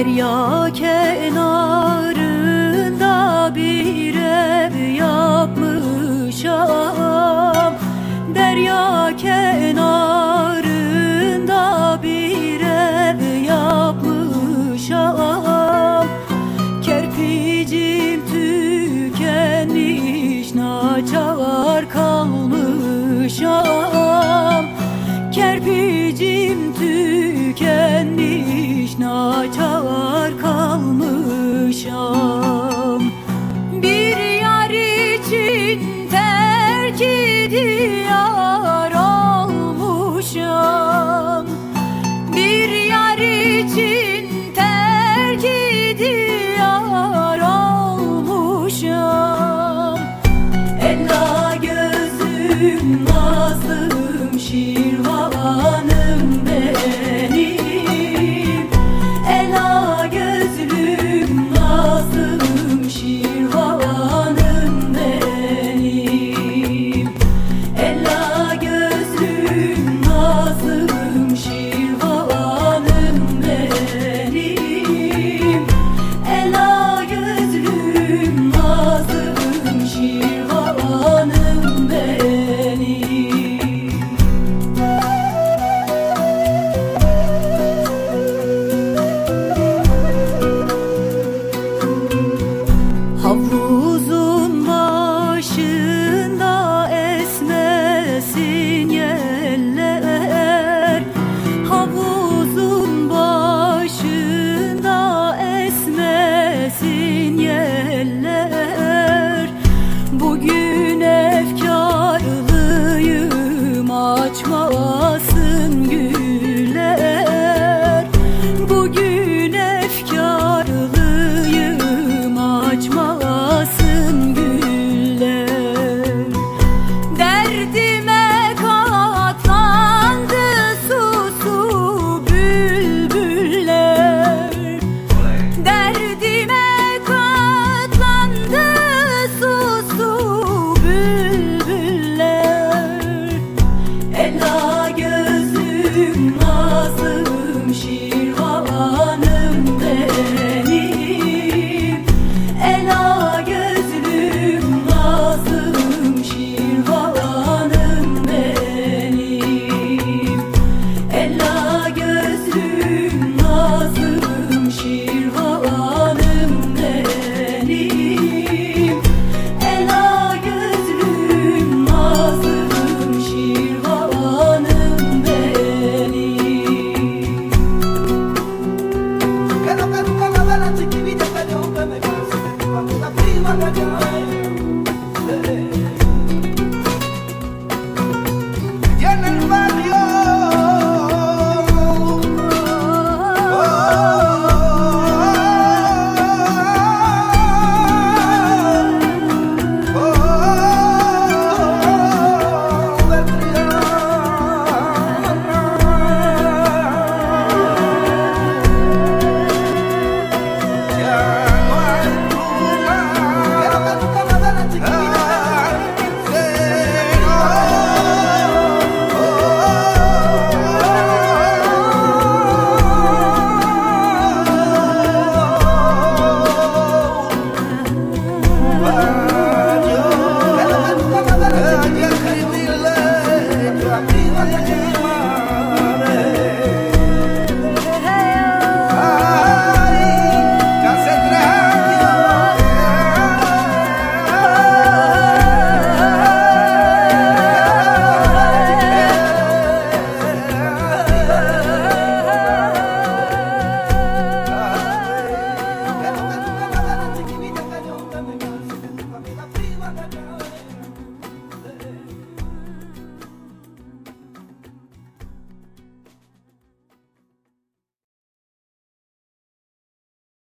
Derya kenarında bir ev yapmışam. Derya kenarında naçar kalmışam. Bir yar için terk diyar olmuşam. Bir yar için terk diyar olmuşam. Ella gözüm nazlım şirvanım benim 啊。